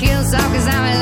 heels off cause I'm in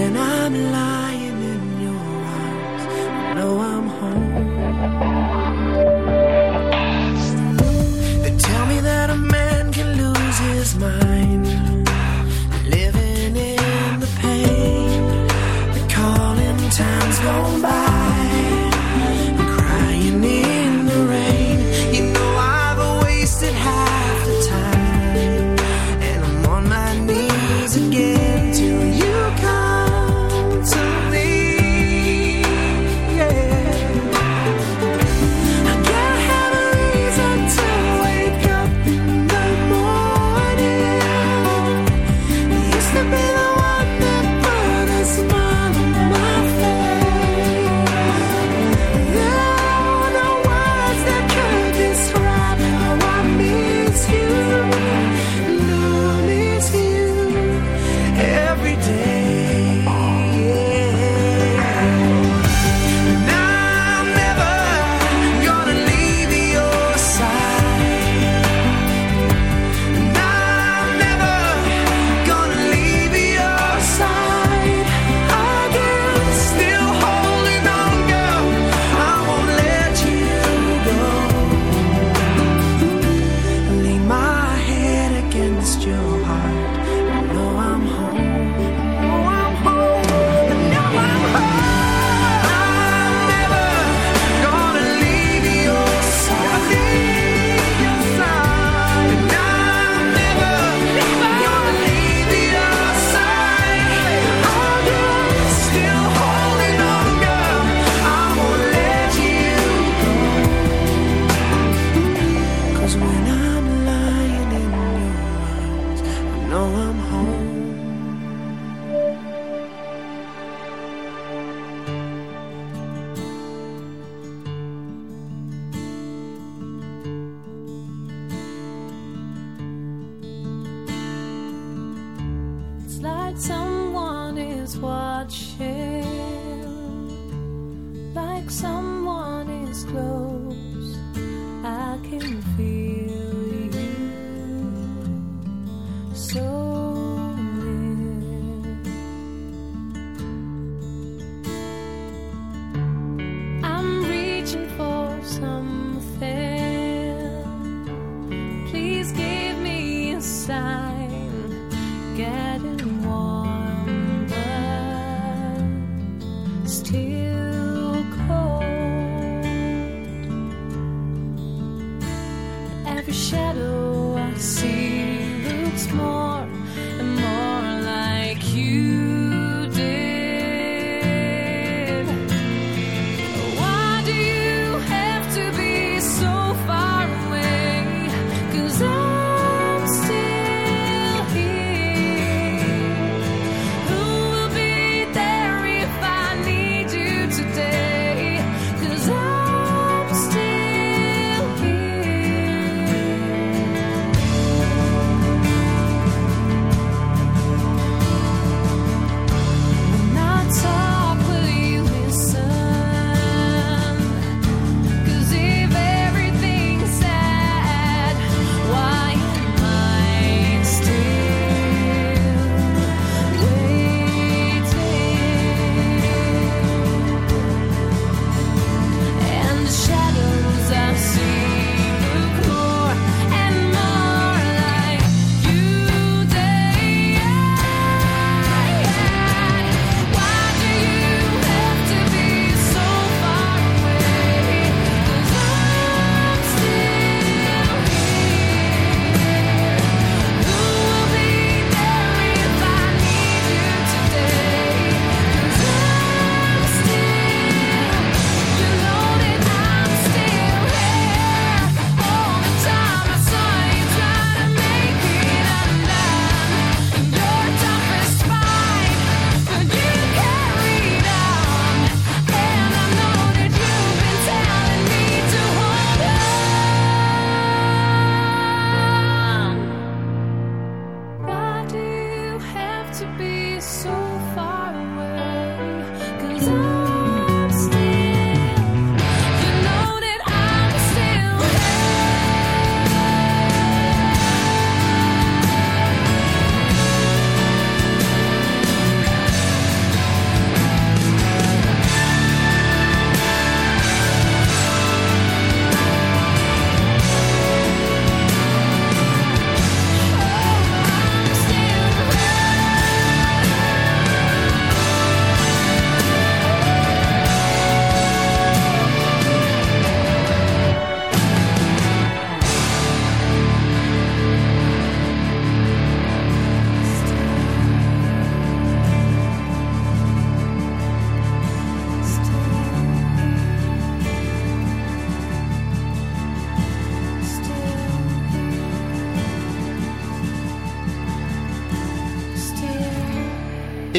when I'm lying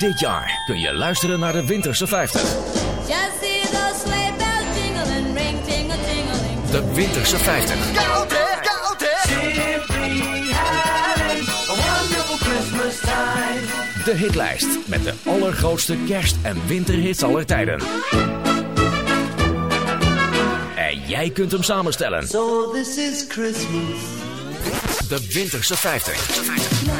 dit jaar kun je luisteren naar de Winterse 50. Just see those sleigh bells jingling, ring, tingle, tingling. De Winterse 50. Koud hè, koud hè. Simply having a wonderful Christmas time. De hitlijst met de allergrootste kerst- en winterhits aller tijden. En jij kunt hem samenstellen. So this is Christmas. De Winterse 50.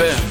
ZFM.